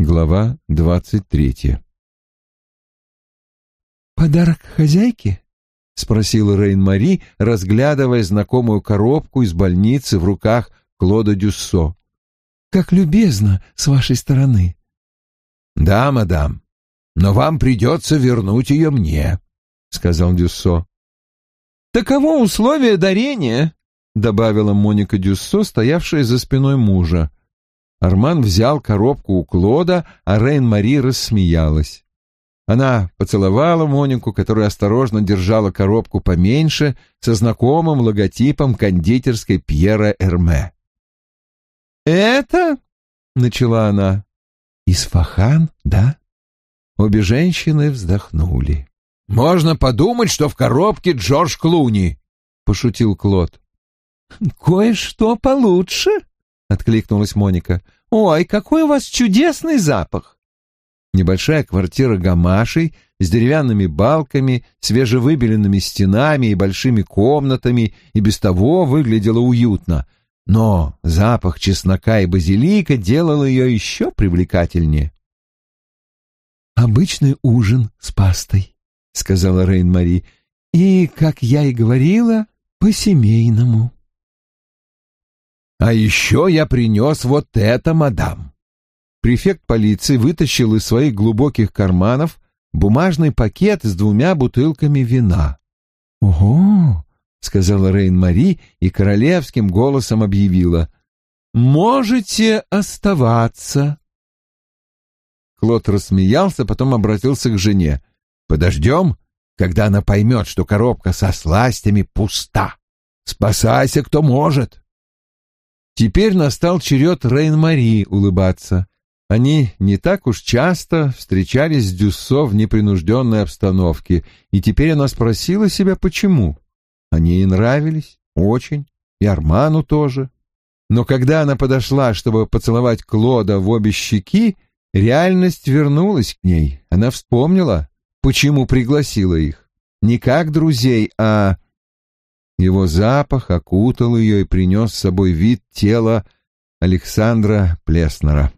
Глава двадцать третья. «Подарок хозяйке?» — спросила Рейн-Мари, разглядывая знакомую коробку из больницы в руках Клода Дюссо. «Как любезно с вашей стороны». «Да, мадам, но вам придется вернуть ее мне», — сказал Дюссо. «Таково условие дарения», — добавила Моника Дюссо, стоявшая за спиной мужа. Арман взял коробку у Клода, а Рейн-Мари рассмеялась. Она поцеловала Монику, которая осторожно держала коробку поменьше, со знакомым логотипом кондитерской Пьера Эрме. «Это?» — начала она. «Исфахан, да?» Обе женщины вздохнули. «Можно подумать, что в коробке Джордж Клуни», — пошутил Клод. «Кое-что получше», — откликнулась Моника. «Ой, какой у вас чудесный запах!» Небольшая квартира гамашей с деревянными балками, свежевыбеленными стенами и большими комнатами и без того выглядела уютно, но запах чеснока и базилика делал ее еще привлекательнее. «Обычный ужин с пастой», — сказала Рейн-Мари, — «и, как я и говорила, по-семейному». «А еще я принес вот это, мадам». Префект полиции вытащил из своих глубоких карманов бумажный пакет с двумя бутылками вина. «Ого!» — сказала Рейн-Мари и королевским голосом объявила. «Можете оставаться». Клод рассмеялся, потом обратился к жене. «Подождем, когда она поймет, что коробка со сластями пуста. Спасайся, кто может». Теперь настал черед Рейн-Мари улыбаться. Они не так уж часто встречались с Дюссо в непринужденной обстановке, и теперь она спросила себя, почему. Они ей нравились, очень, и Арману тоже. Но когда она подошла, чтобы поцеловать Клода в обе щеки, реальность вернулась к ней. Она вспомнила, почему пригласила их. Не как друзей, а его запах окутал ее и принес с собой вид тела Александра Плеснера.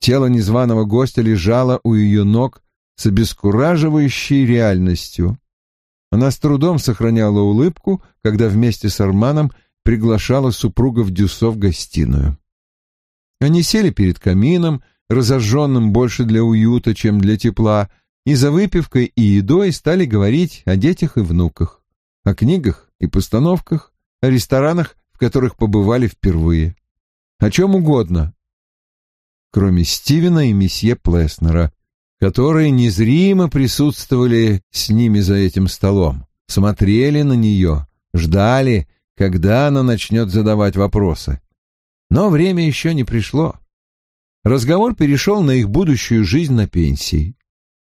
Тело незваного гостя лежало у ее ног с обескураживающей реальностью. Она с трудом сохраняла улыбку, когда вместе с Арманом приглашала супругов Дюсо в гостиную. Они сели перед камином, разожженным больше для уюта, чем для тепла, и за выпивкой и едой стали говорить о детях и внуках, о книгах и постановках, о ресторанах, в которых побывали впервые. О чем угодно, кроме Стивена и месье Плеснера, которые незримо присутствовали с ними за этим столом, смотрели на нее, ждали, когда она начнет задавать вопросы. Но время еще не пришло. Разговор перешел на их будущую жизнь на пенсии.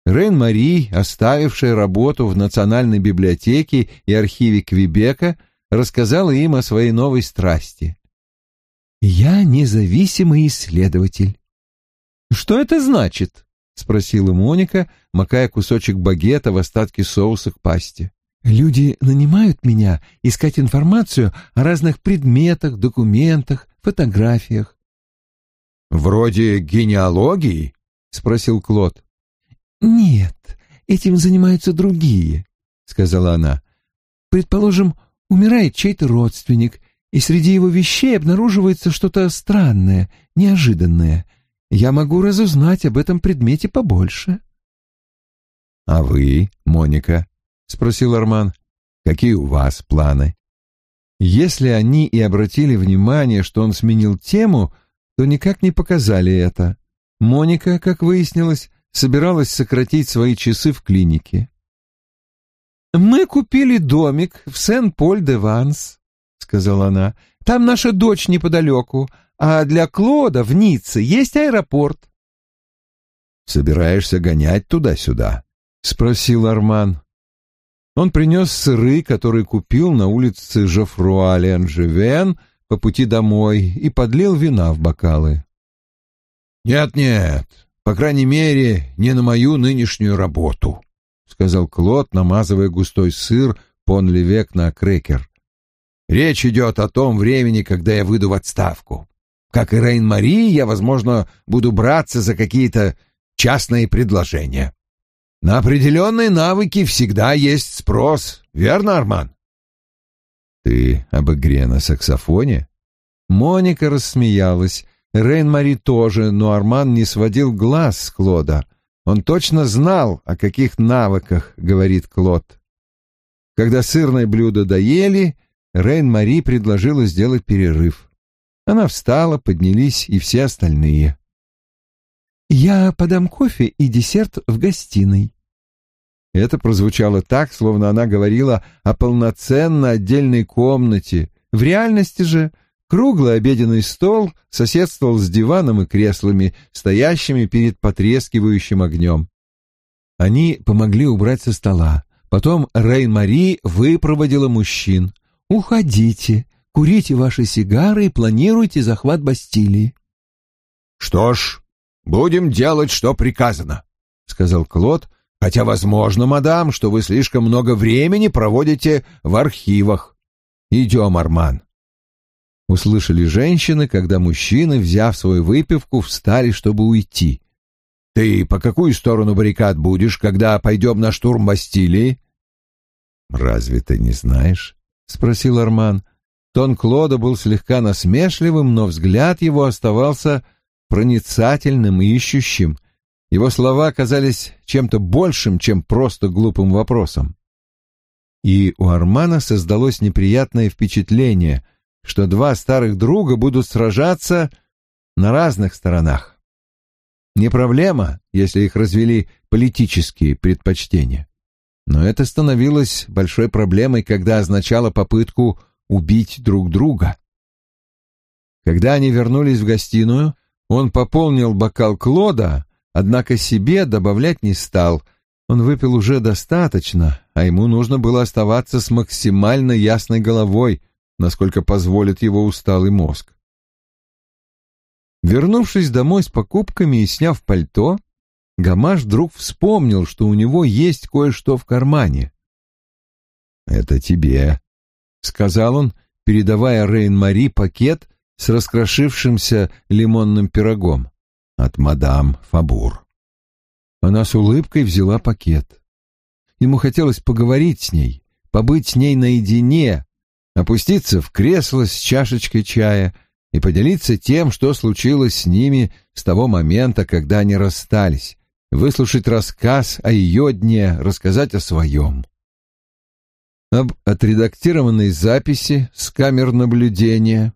Рейн-Мари, оставившая работу в Национальной библиотеке и архиве Квебека, рассказала им о своей новой страсти. «Я независимый исследователь». «Что это значит?» — спросила Моника, макая кусочек багета в остатки соуса к пасте. «Люди нанимают меня искать информацию о разных предметах, документах, фотографиях». «Вроде генеалогии?» — спросил Клод. «Нет, этим занимаются другие», — сказала она. «Предположим, умирает чей-то родственник, и среди его вещей обнаруживается что-то странное, неожиданное. Я могу разузнать об этом предмете побольше». «А вы, Моника?» — спросил Арман. «Какие у вас планы?» Если они и обратили внимание, что он сменил тему, то никак не показали это. Моника, как выяснилось, собиралась сократить свои часы в клинике. «Мы купили домик в Сен-Поль-де-Ванс», — сказала она. «Там наша дочь неподалеку, а для Клода в Ницце есть аэропорт». «Собираешься гонять туда-сюда?» — спросил Арман. Он принес сыры, которые купил на улице Жофруа-Ленжевен по пути домой, и подлил вина в бокалы. «Нет-нет, по крайней мере, не на мою нынешнюю работу», — сказал Клод, намазывая густой сыр пон-левек на крекер. «Речь идет о том времени, когда я выйду в отставку. как и Рейн-Мари, я, возможно, буду браться за какие-то частные предложения. На определенные навыки всегда есть спрос, верно, Арман? Ты об игре на саксофоне? Моника рассмеялась. Рейн-Мари тоже, но Арман не сводил глаз с Клода. Он точно знал, о каких навыках говорит Клод. Когда сырное блюдо доели, Рейн-Мари предложила сделать перерыв. Она встала, поднялись и все остальные. «Я подам кофе и десерт в гостиной». Это прозвучало так, словно она говорила о полноценно отдельной комнате. В реальности же круглый обеденный стол соседствовал с диваном и креслами, стоящими перед потрескивающим огнем. Они помогли убрать со стола. Потом Рейн-Мари выпроводила мужчин. «Уходите, курите ваши сигары и планируйте захват Бастилии». «Что ж, будем делать, что приказано», — сказал Клод, «хотя, возможно, мадам, что вы слишком много времени проводите в архивах. Идем, Арман». Услышали женщины, когда мужчины, взяв свою выпивку, встали, чтобы уйти. «Ты по какую сторону баррикад будешь, когда пойдем на штурм Бастилии?» «Разве ты не знаешь?» — спросил Арман. Тон Клода был слегка насмешливым, но взгляд его оставался проницательным и ищущим. Его слова казались чем-то большим, чем просто глупым вопросом. И у Армана создалось неприятное впечатление, что два старых друга будут сражаться на разных сторонах. Не проблема, если их развели политические предпочтения. Но это становилось большой проблемой, когда означало попытку убить друг друга. Когда они вернулись в гостиную, он пополнил бокал Клода, однако себе добавлять не стал. Он выпил уже достаточно, а ему нужно было оставаться с максимально ясной головой, насколько позволит его усталый мозг. Вернувшись домой с покупками и сняв пальто, Гамаш вдруг вспомнил, что у него есть кое-что в кармане. «Это тебе», — сказал он, передавая Рейн-Мари пакет с раскрошившимся лимонным пирогом от мадам Фабур. Она с улыбкой взяла пакет. Ему хотелось поговорить с ней, побыть с ней наедине, опуститься в кресло с чашечкой чая и поделиться тем, что случилось с ними с того момента, когда они расстались, выслушать рассказ о ее дне, рассказать о своем. Об отредактированной записи с камер наблюдения,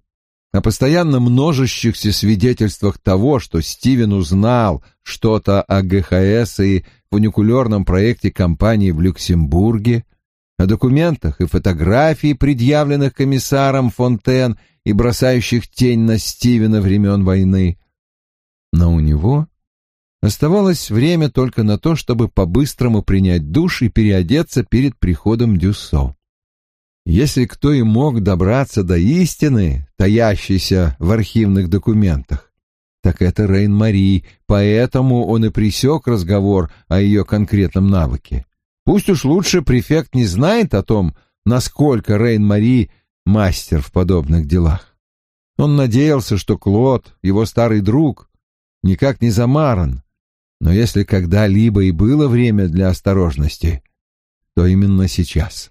о постоянно множащихся свидетельствах того, что Стивен узнал что-то о ГХС и фуникулерном проекте компании в Люксембурге, о документах и фотографии, предъявленных комиссаром Фонтен и бросающих тень на Стивена времен войны. Но у него Оставалось время только на то, чтобы по-быстрому принять душ и переодеться перед приходом Дюссо. Если кто и мог добраться до истины, таящейся в архивных документах, так это Рейн-Мари, поэтому он и пресек разговор о ее конкретном навыке. Пусть уж лучше префект не знает о том, насколько Рейн-Мари мастер в подобных делах. Он надеялся, что Клод, его старый друг, никак не замаран, но если когда-либо и было время для осторожности, то именно сейчас.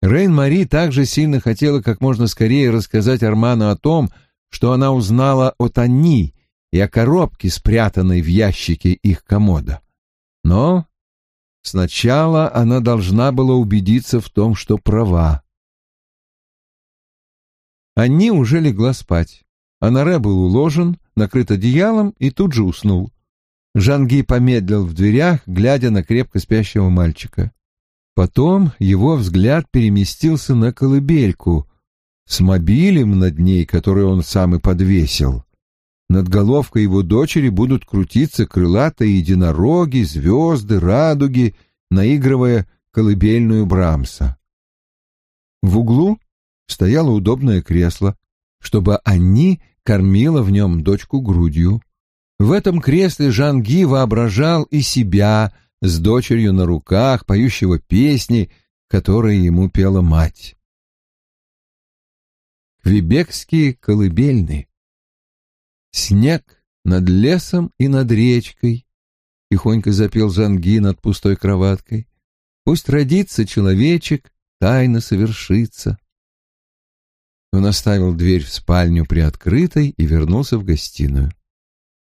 Рейн-Мари также сильно хотела как можно скорее рассказать Арману о том, что она узнала от Анни и о коробке, спрятанной в ящике их комода. Но сначала она должна была убедиться в том, что права. Анни уже легла спать. Анаре был уложен, накрыт одеялом и тут же уснул. Жанги помедлил в дверях, глядя на крепко спящего мальчика. Потом его взгляд переместился на колыбельку с мобилем над ней, который он сам и подвесил. Над головкой его дочери будут крутиться крылатые единороги, звезды, радуги, наигрывая колыбельную Брамса. В углу стояло удобное кресло, чтобы Анни кормила в нем дочку грудью. В этом кресле Жанги воображал и себя с дочерью на руках, поющего песни, которые ему пела мать. Квебекские колыбельные Снег над лесом и над речкой, — тихонько запел Жанги над пустой кроваткой. Пусть родится человечек, тайна совершится. Он оставил дверь в спальню приоткрытой и вернулся в гостиную.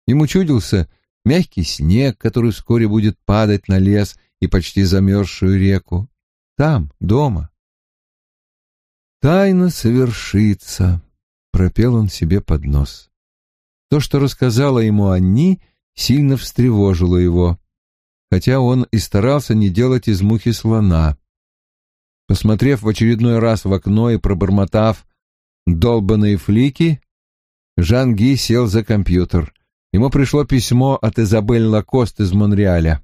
Ему чудился мягкий снег, который вскоре будет падать на лес и почти замерзшую реку. Там, дома. «Тайна совершится», — пропел он себе под нос. То, что рассказала ему Анни, сильно встревожило его, хотя он и старался не делать из мухи слона. Посмотрев в очередной раз в окно и пробормотав долбанные флики, Жан-Ги сел за компьютер. Ему пришло письмо от Изабель Лакост из Монреаля.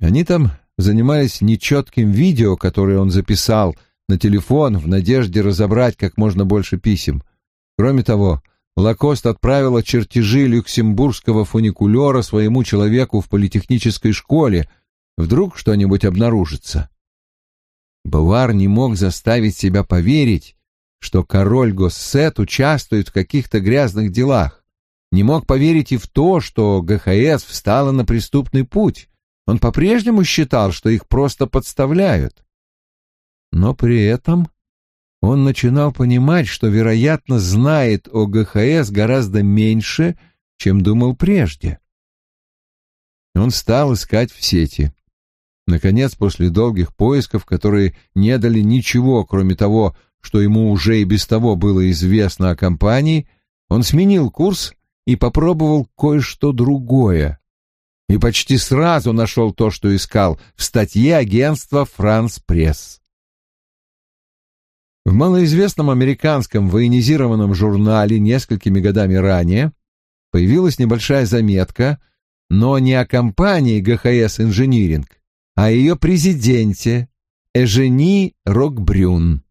Они там занимались нечетким видео, которое он записал на телефон в надежде разобрать как можно больше писем. Кроме того, Лакост отправила чертежи люксембургского фуникулера своему человеку в политехнической школе. Вдруг что-нибудь обнаружится. Бавар не мог заставить себя поверить, что король Госсет участвует в каких-то грязных делах. Не мог поверить и в то, что ГХС встала на преступный путь. Он по-прежнему считал, что их просто подставляют. Но при этом он начинал понимать, что, вероятно, знает о ГХС гораздо меньше, чем думал прежде. Он стал искать в сети. Наконец, после долгих поисков, которые не дали ничего, кроме того, что ему уже и без того было известно о компании, он сменил курс и попробовал кое-что другое. И почти сразу нашел то, что искал в статье агентства «Франс Пресс». В малоизвестном американском военизированном журнале несколькими годами ранее появилась небольшая заметка, но не о компании ГХС «Инжиниринг», а о ее президенте Эжени Рокбрюн.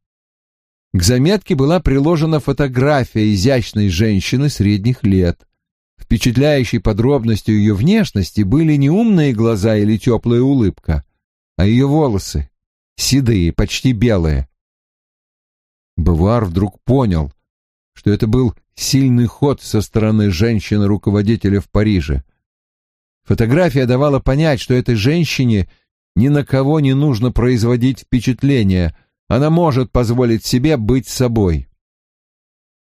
К заметке была приложена фотография изящной женщины средних лет. Впечатляющей подробностью ее внешности были не умные глаза или теплая улыбка, а ее волосы, седые, почти белые, Бавуар вдруг понял, что это был сильный ход со стороны женщины-руководителя в Париже. Фотография давала понять, что этой женщине ни на кого не нужно производить впечатление, она может позволить себе быть собой.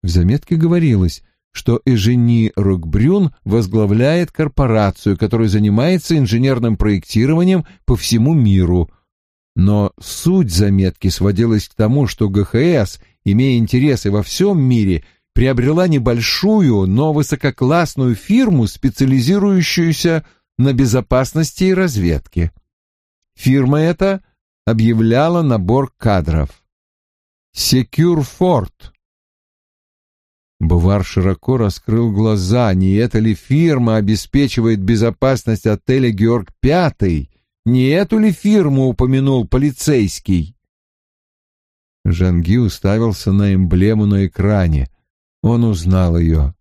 В заметке говорилось, что Эжени Рокбрюн возглавляет корпорацию, которая занимается инженерным проектированием по всему миру, но суть заметки сводилась к тому, что ГХС, имея интересы во всем мире, приобрела небольшую, но высококлассную фирму, специализирующуюся на безопасности и разведке. Фирма эта объявляла набор кадров. Fort. Бувар широко раскрыл глаза. Не эта ли фирма обеспечивает безопасность отеля «Георг Пятый», не эту ли фирму упомянул полицейский? Жанги уставился на эмблему на экране. Он узнал ее.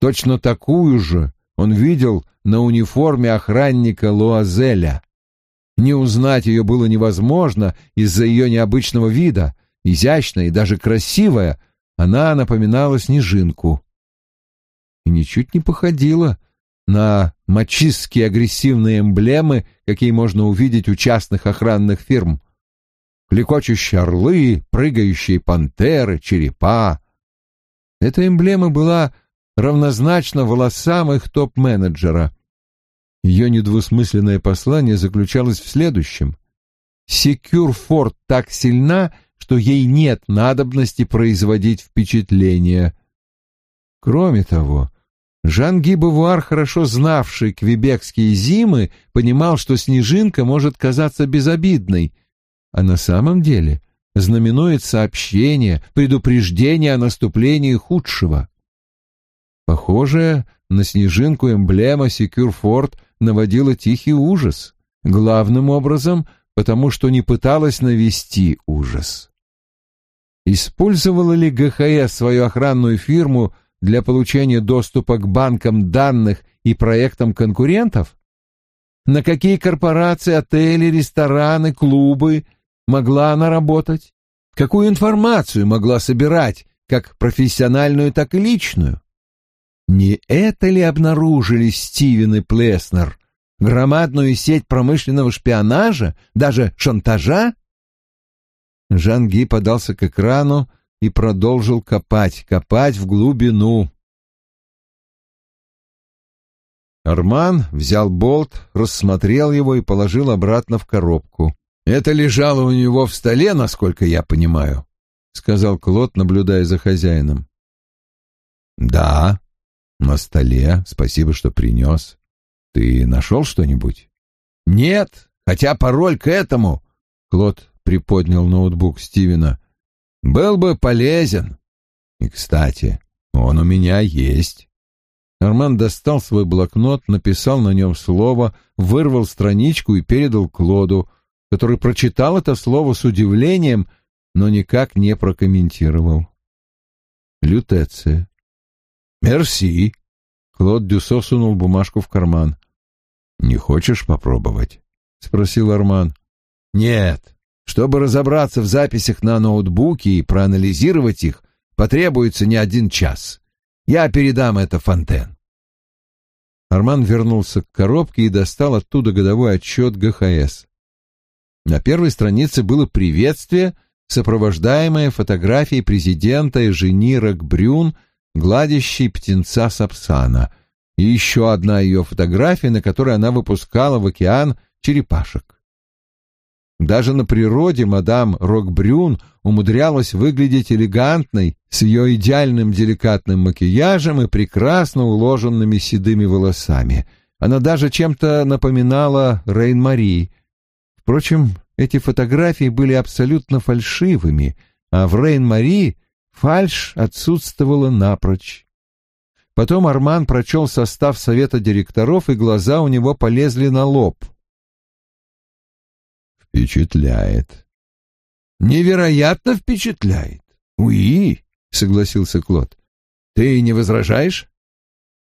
Точно такую же он видел на униформе охранника Луазеля. Не узнать ее было невозможно из-за ее необычного вида. Изящная и даже красивая, она напоминала снежинку. И ничуть не походила на мачистские агрессивные эмблемы, какие можно увидеть у частных охранных фирм. Клекочущие орлы, прыгающие пантеры, черепа. Эта эмблема была равнозначна волосам их топ-менеджера. Ее недвусмысленное послание заключалось в следующем. Секюрфорд так сильна, что ей нет надобности производить впечатление. Кроме того, Жан-Ги хорошо знавший квебекские зимы, понимал, что снежинка может казаться безобидной, а на самом деле знаменует сообщение, предупреждение о наступлении худшего. Похожая на снежинку эмблема Секюрфорд наводила тихий ужас, главным образом потому, что не пыталась навести ужас. Использовала ли ГХС свою охранную фирму для получения доступа к банкам данных и проектам конкурентов? На какие корпорации, отели, рестораны, клубы могла она работать? Какую информацию могла собирать, как профессиональную, так и личную? Не это ли обнаружили Стивен и Плеснер? Громадную сеть промышленного шпионажа, даже шантажа? Жанги подался к экрану и продолжил копать, копать в глубину. Арман взял болт, рассмотрел его и положил обратно в коробку. «Это лежало у него в столе, насколько я понимаю», — сказал Клод, наблюдая за хозяином. «Да, на столе. Спасибо, что принес. Ты нашел что-нибудь?» «Нет, хотя пароль к этому...» Клод приподнял ноутбук Стивена. «Был бы полезен. И, кстати, он у меня есть». Арман достал свой блокнот, написал на нем слово, вырвал страничку и передал Клоду, который прочитал это слово с удивлением, но никак не прокомментировал. Лютеция. «Мерси!» Клод Дюсо сунул бумажку в карман. «Не хочешь попробовать?» — спросил Арман. «Нет. Чтобы разобраться в записях на ноутбуке и проанализировать их, потребуется не один час. Я передам это Фонтен. Арман вернулся к коробке и достал оттуда годовой отчет ГХС. На первой странице было приветствие, сопровождаемое фотографией президента и жени Рокбрюн, гладящей птенца Сапсана, и еще одна ее фотография, на которой она выпускала в океан черепашек. Даже на природе мадам Рокбрюн умудрялась выглядеть элегантной, с ее идеальным деликатным макияжем и прекрасно уложенными седыми волосами. Она даже чем-то напоминала Рейн-Мари. Впрочем, эти фотографии были абсолютно фальшивыми, а в Рейн-Мари фальшь отсутствовала напрочь. Потом Арман прочел состав совета директоров, и глаза у него полезли на лоб — Впечатляет. Невероятно впечатляет. Уи, согласился Клод. Ты не возражаешь?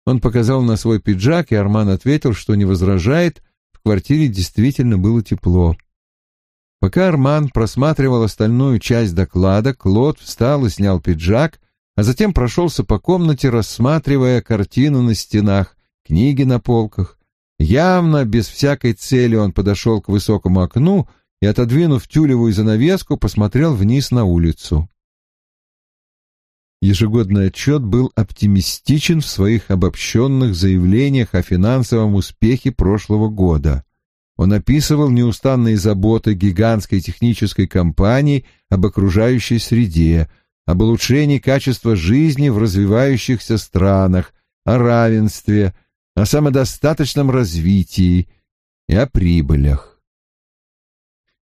Он показал на свой пиджак, и Арман ответил, что не возражает. В квартире действительно было тепло. Пока Арман просматривал остальную часть доклада, Клод встал и снял пиджак, а затем прошелся по комнате, рассматривая картины на стенах, книги на полках, Явно без всякой цели он подошел к высокому окну и, отодвинув тюлевую занавеску, посмотрел вниз на улицу. Ежегодный отчет был оптимистичен в своих обобщенных заявлениях о финансовом успехе прошлого года. Он описывал неустанные заботы гигантской технической компании об окружающей среде, об улучшении качества жизни в развивающихся странах, о равенстве, о самодостаточном развитии и о прибылях.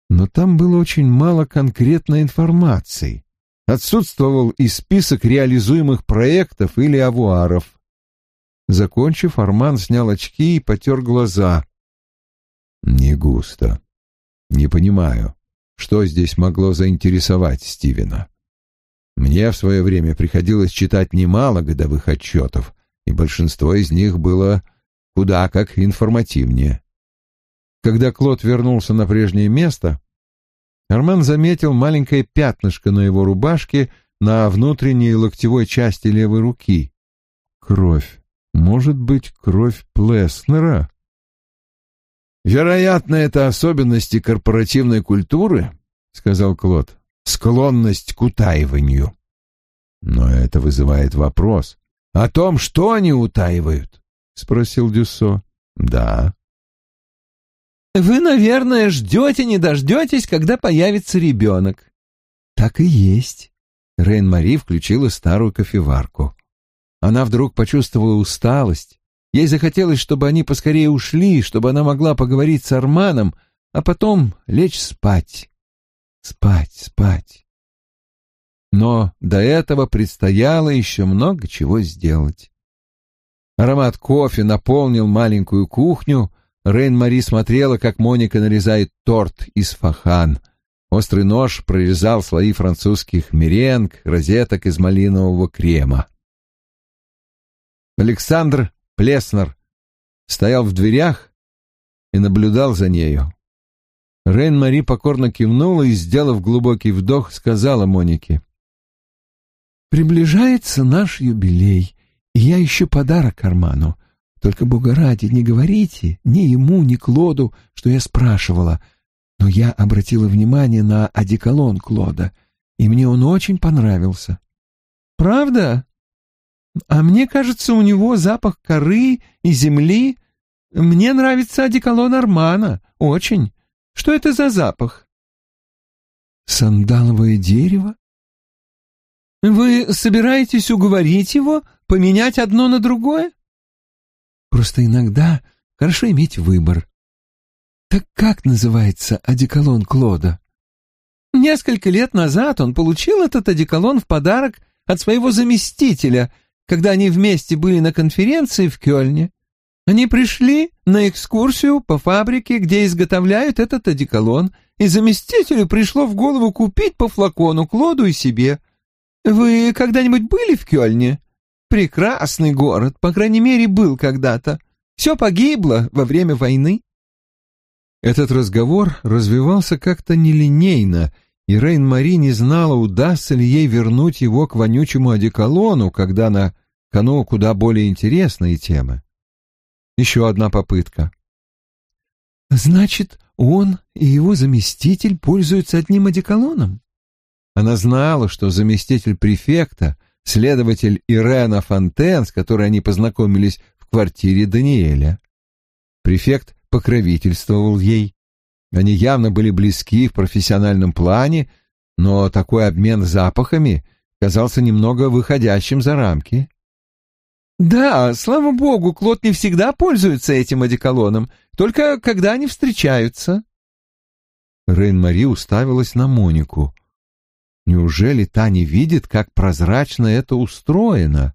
Но там было очень мало конкретной информации. Отсутствовал и список реализуемых проектов или авуаров. Закончив, Арман снял очки и потер глаза. «Не густо. Не понимаю, что здесь могло заинтересовать Стивена. Мне в свое время приходилось читать немало годовых отчетов, и большинство из них было куда как информативнее. Когда Клод вернулся на прежнее место, Арман заметил маленькое пятнышко на его рубашке на внутренней локтевой части левой руки. Кровь. Может быть, кровь Плеснера? «Вероятно, это особенности корпоративной культуры», — сказал Клод, — «склонность к утаиванию». Но это вызывает вопрос, «О том, что они утаивают?» — спросил Дюссо. «Да». «Вы, наверное, ждете, не дождетесь, когда появится ребенок». «Так и есть». Рейн-Мари включила старую кофеварку. Она вдруг почувствовала усталость. Ей захотелось, чтобы они поскорее ушли, чтобы она могла поговорить с Арманом, а потом лечь спать. Спать, спать. Но до этого предстояло еще много чего сделать. Аромат кофе наполнил маленькую кухню. Рейн-Мари смотрела, как Моника нарезает торт из фахан. Острый нож прорезал слои французских меренг, розеток из малинового крема. Александр Плеснер стоял в дверях и наблюдал за нею. Рейн-Мари покорно кивнула и, сделав глубокий вдох, сказала Монике. Приближается наш юбилей, И я ищу подарок Арману. Только, бога ради, не говорите ни ему, ни Клоду, что я спрашивала. Но я обратила внимание на одеколон Клода, и мне он очень понравился. Правда? А мне кажется, у него запах коры и земли. Мне нравится одеколон Армана. Очень. Что это за запах? Сандаловое дерево? Вы собираетесь уговорить его поменять одно на другое? Просто иногда хорошо иметь выбор. Так как называется одеколон Клода? Несколько лет назад он получил этот одеколон в подарок от своего заместителя, когда они вместе были на конференции в Кёльне. Они пришли на экскурсию по фабрике, где изготовляют этот одеколон, и заместителю пришло в голову купить по флакону Клоду и себе. Вы когда-нибудь были в Кёльне? Прекрасный город, по крайней мере, был когда-то. Все погибло во время войны. Этот разговор развивался как-то нелинейно, и Рейн-Мари не знала, удастся ли ей вернуть его к вонючему одеколону, когда на кону куда более интересные темы. Еще одна попытка. «Значит, он и его заместитель пользуются одним одеколоном?» Она знала, что заместитель префекта, следователь Ирена Фонтен, с которой они познакомились в квартире Даниэля. Префект покровительствовал ей, они явно были близки в профессиональном плане, но такой обмен запахами казался немного выходящим за рамки. «Да, слава богу, Клод не всегда пользуется этим одеколоном, только когда они встречаются». Рейн-Мари уставилась на Монику. Неужели та не видит, как прозрачно это устроено?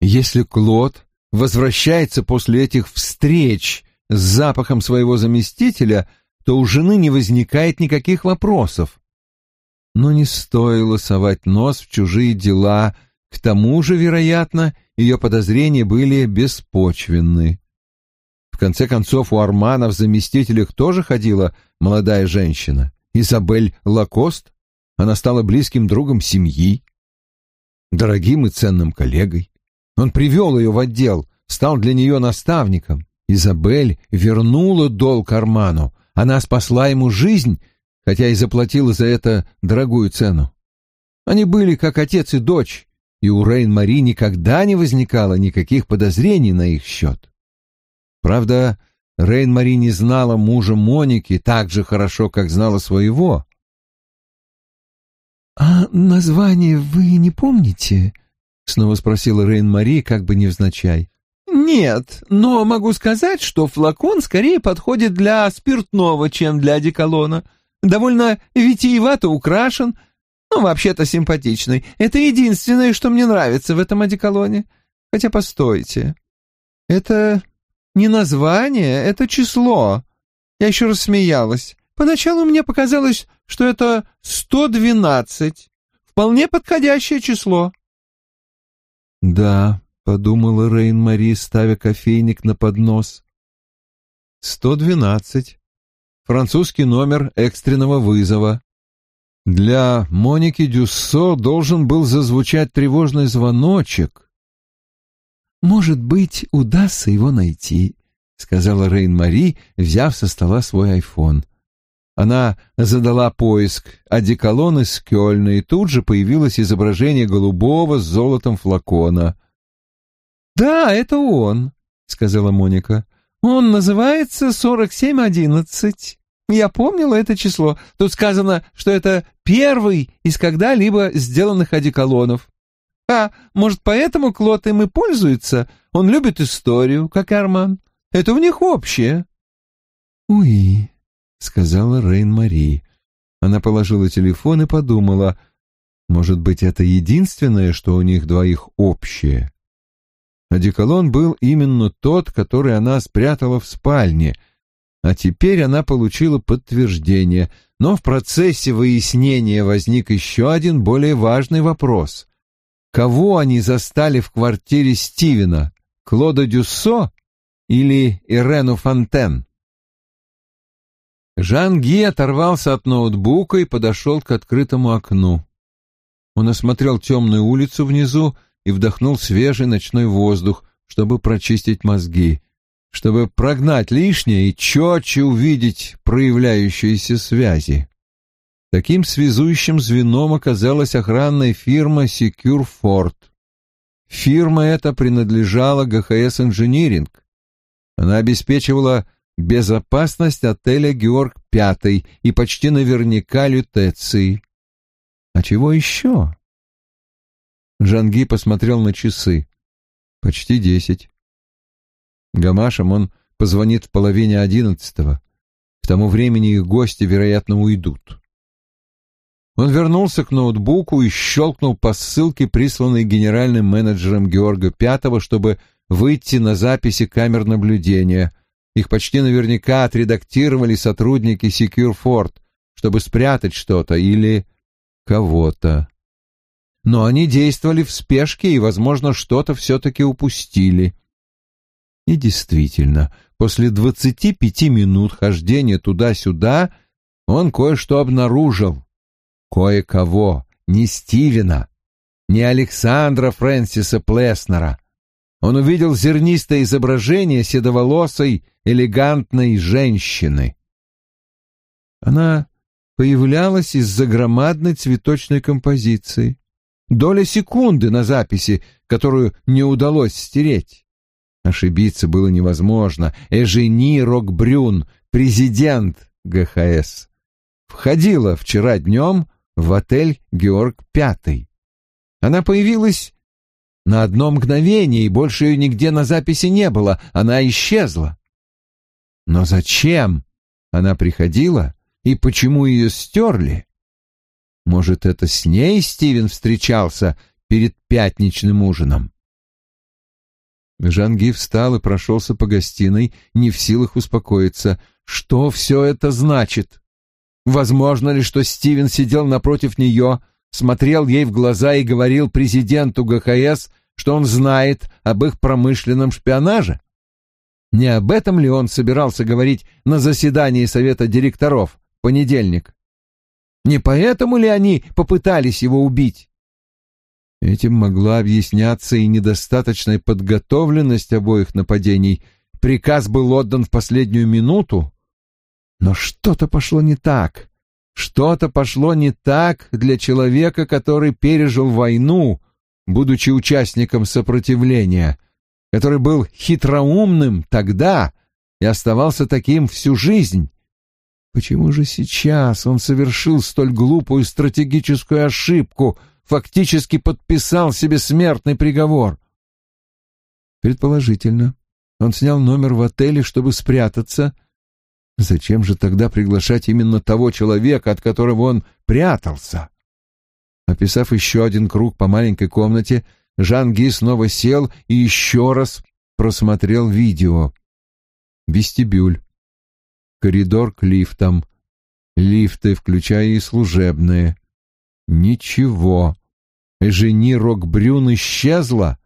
Если Клод возвращается после этих встреч с запахом своего заместителя, то у жены не возникает никаких вопросов. Но не стоило совать нос в чужие дела, к тому же, вероятно, ее подозрения были беспочвенны. В конце концов, у Армана в заместителях тоже ходила молодая женщина, Изабель Лакост. Она стала близким другом семьи, дорогим и ценным коллегой. Он привел ее в отдел, стал для нее наставником. Изабель вернула долг Арману, она спасла ему жизнь, хотя и заплатила за это дорогую цену. Они были как отец и дочь, и у Рейн-Мари никогда не возникало никаких подозрений на их счет. Правда, Рейн-Мари не знала мужа Моники так же хорошо, как знала своего. «А название вы не помните?» — снова спросила Рейн-Мари, как бы невзначай. Нет, но могу сказать, что флакон скорее подходит для спиртного, чем для одеколона. Довольно витиевато украшен, но вообще-то симпатичный. Это единственное, что мне нравится в этом одеколоне. Хотя постойте. Это не название, это число. Я еще рассмеялась. Поначалу мне показалось, что это 112. Вполне подходящее число. Да, подумала Рейн-Мари, ставя кофейник на поднос. Сто двенадцать. Французский номер экстренного вызова. Для Моники Дюссо должен был зазвучать тревожный звоночек. «Может быть, удастся его найти», — сказала Рейн-Мари, взяв со стола свой айфон. Она задала поиск одеколон из Кёльна, и тут же появилось изображение голубого с золотом флакона — «Да, это он», — сказала Моника. «Он называется 4711. Я помнила это число. Тут сказано, что это первый из когда-либо сделанных одеколонов. А, может, поэтому Клод им и пользуется? Он любит историю, как Арман. Это у них общее». «Уи», — сказала Рейн-Мари. Она положила телефон и подумала, может быть, это единственное, что у них двоих общее. Одеколон был именно тот, который она спрятала в спальне, а теперь она получила подтверждение, но в процессе выяснения возник еще один более важный вопрос. Кого они застали в квартире Стивена, Клода Дюссо или Ирену Фонтен? Жан Ги оторвался от ноутбука и подошел к открытому окну. Он осмотрел темную улицу внизу и вдохнул свежий ночной воздух, чтобы прочистить мозги, чтобы прогнать лишнее и четче увидеть проявляющиеся связи. Таким связующим звеном оказалась охранная фирма Secure Fort. Фирма эта принадлежала ГХС Инжиниринг. Она обеспечивала безопасность отеля «Георг V» и почти наверняка лютеции. А чего еще? Жанги посмотрел на часы. Почти десять. Гамашем он позвонит в половине одиннадцатого. К тому времени их гости, вероятно, уйдут. Он вернулся к ноутбуку и щелкнул по ссылке, присланной генеральным менеджером Георга Пятого, чтобы выйти на записи камер наблюдения. Их почти наверняка отредактировали сотрудники Secure Fort, чтобы спрятать что-то или кого-то. Но они действовали в спешке и, возможно, что-то все-таки упустили. И действительно, после двадцати пяти минут хождения туда-сюда он кое-что обнаружил. Кое-кого, не Стивена, не Александра Фрэнсиса Плеснера. Он увидел зернистое изображение седоволосой, элегантной женщины. Она появлялась из-за громадной цветочной композиции. Доля секунды на записи, которую не удалось стереть. Ошибиться было невозможно. Эжени Рокбрюн, президент ГХС, входила вчера днем в отель «Георг Пятый». Она появилась на одно мгновение, и больше ее нигде на записи не было. Она исчезла. Но зачем она приходила и почему ее стерли? Может, это с ней Стивен встречался перед пятничным ужином? Жанги встал и прошелся по гостиной, не в силах успокоиться. Что все это значит? Возможно ли, что Стивен сидел напротив нее, смотрел ей в глаза и говорил президенту ГХС, что он знает об их промышленном шпионаже? Не об этом ли он собирался говорить на заседании совета директоров в понедельник? Не поэтому ли они попытались его убить? Этим могла объясняться и недостаточная подготовленность обоих нападений. Приказ был отдан в последнюю минуту. Но что-то пошло не так. Что-то пошло не так для человека, который пережил войну, будучи участником сопротивления, который был хитроумным тогда и оставался таким всю жизнь. Почему же сейчас он совершил столь глупую стратегическую ошибку, фактически подписал себе смертный приговор? Предположительно, он снял номер в отеле, чтобы спрятаться. Зачем же тогда приглашать именно того человека, от которого он прятался? Описав еще один круг по маленькой комнате, Жан Ги снова сел и еще раз просмотрел видео. Вестибюль коридор к лифтам. Лифты, включая и служебные. Ничего. Эжени Рокбрюн исчезла.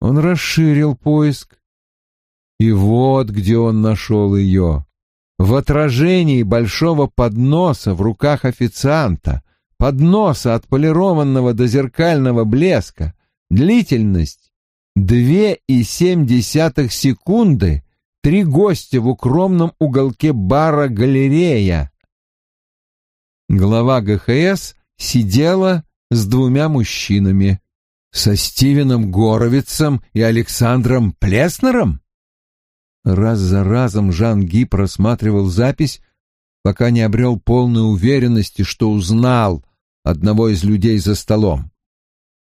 Он расширил поиск. И вот где он нашел ее. В отражении большого подноса в руках официанта, подноса отполированного до зеркального блеска, длительность две и семь десятых секунды три гостя в укромном уголке бара «Галерея». Глава ГХС сидела с двумя мужчинами, со Стивеном Горовицем и Александром Плеснером. Раз за разом Жан Ги просматривал запись, пока не обрел полной уверенности, что узнал одного из людей за столом.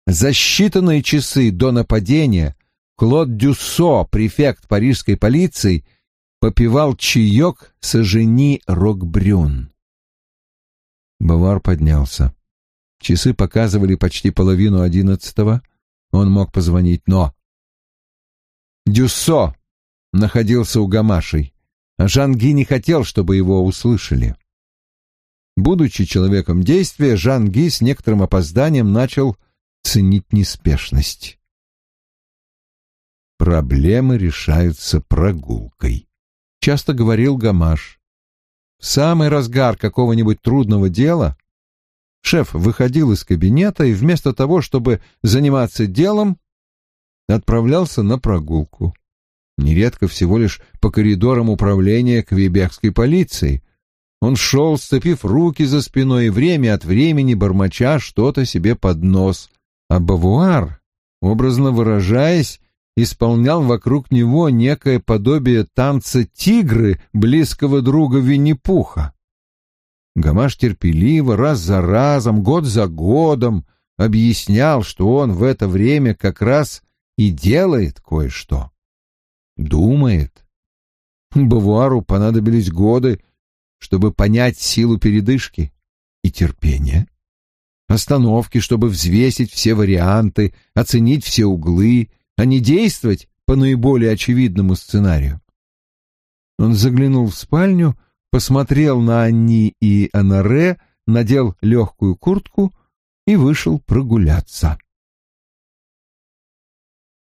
За считанные часы до нападения Клод Дюссо, префект парижской полиции, попивал чаек с ожени Рокбрюн. Бавар поднялся. Часы показывали почти половину одиннадцатого. Он мог позвонить, но... Дюссо находился у Гамашей, а Жанги не хотел, чтобы его услышали. Будучи человеком действия, Жанги с некоторым опозданием начал ценить неспешность. Проблемы решаются прогулкой, часто говорил Гамаш. В самый разгар какого-нибудь трудного дела Шеф выходил из кабинета и вместо того, чтобы заниматься делом, отправлялся на прогулку. Нередко всего лишь по коридорам управления квебекской полиции. Он шел, сцепив руки за спиной и время от времени бормоча что-то себе под нос, а Бавуар, образно выражаясь, исполнял вокруг него некое подобие танца тигры близкого друга Винни-Пуха. Гамаш терпеливо, раз за разом, год за годом объяснял, что он в это время как раз и делает кое-что. Думает. Бавуару понадобились годы, чтобы понять силу передышки и терпения. Остановки, чтобы взвесить все варианты, оценить все углы, а не действовать по наиболее очевидному сценарию. Он заглянул в спальню, посмотрел на Анни и Анаре, надел легкую куртку и вышел прогуляться.